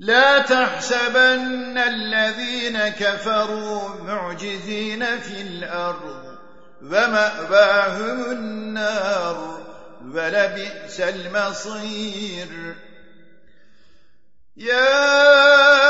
لا تحسبن الذين كفروا معجزين في الأرض ومأواهم النار ولبئس المصير. يا